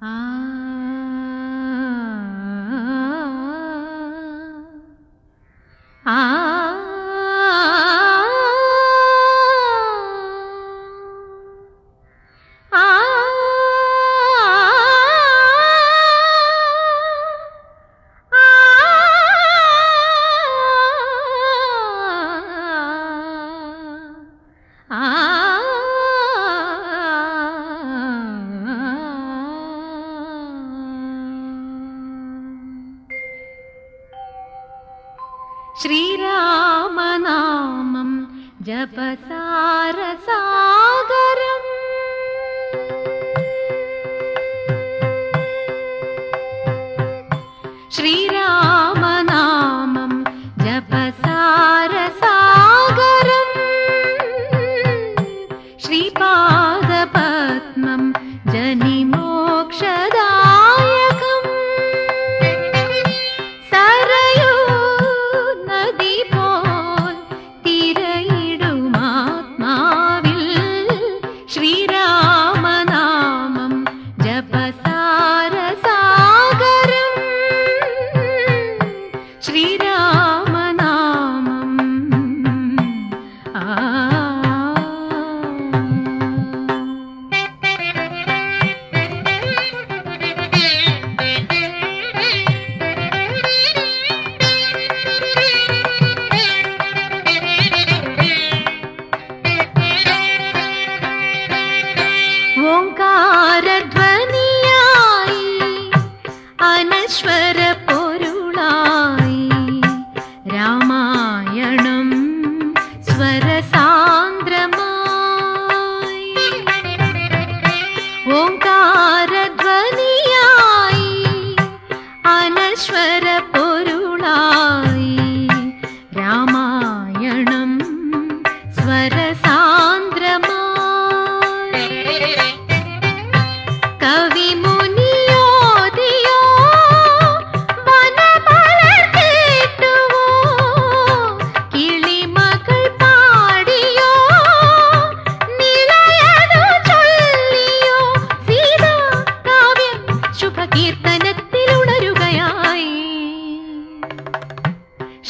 啊。जपसारसागरम्। श्रीरामनामं जपसारसागरम्। श्रीपादपद्मं जनिम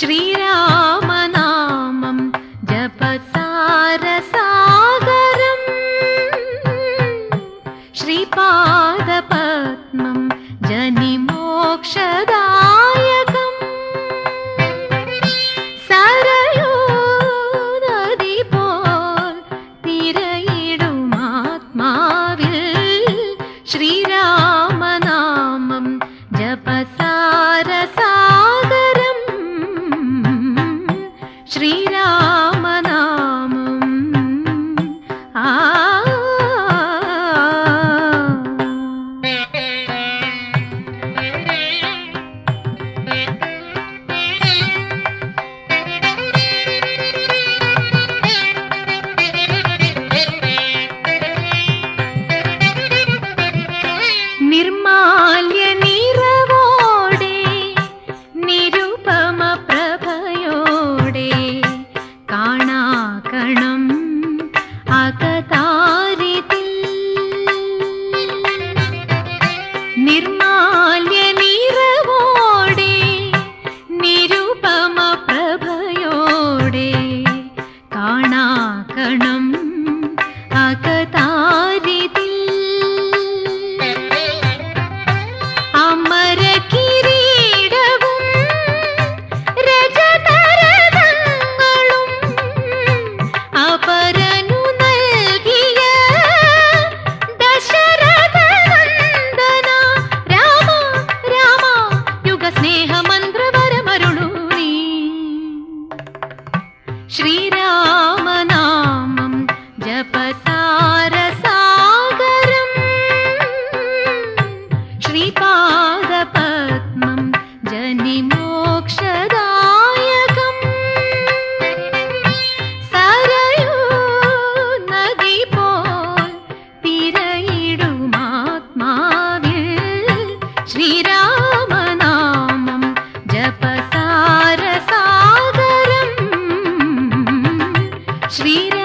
श्रीरामनामं जपसारसागरम् श्रीपादपद्मं जनिमोक्षदा श्रीरा Shri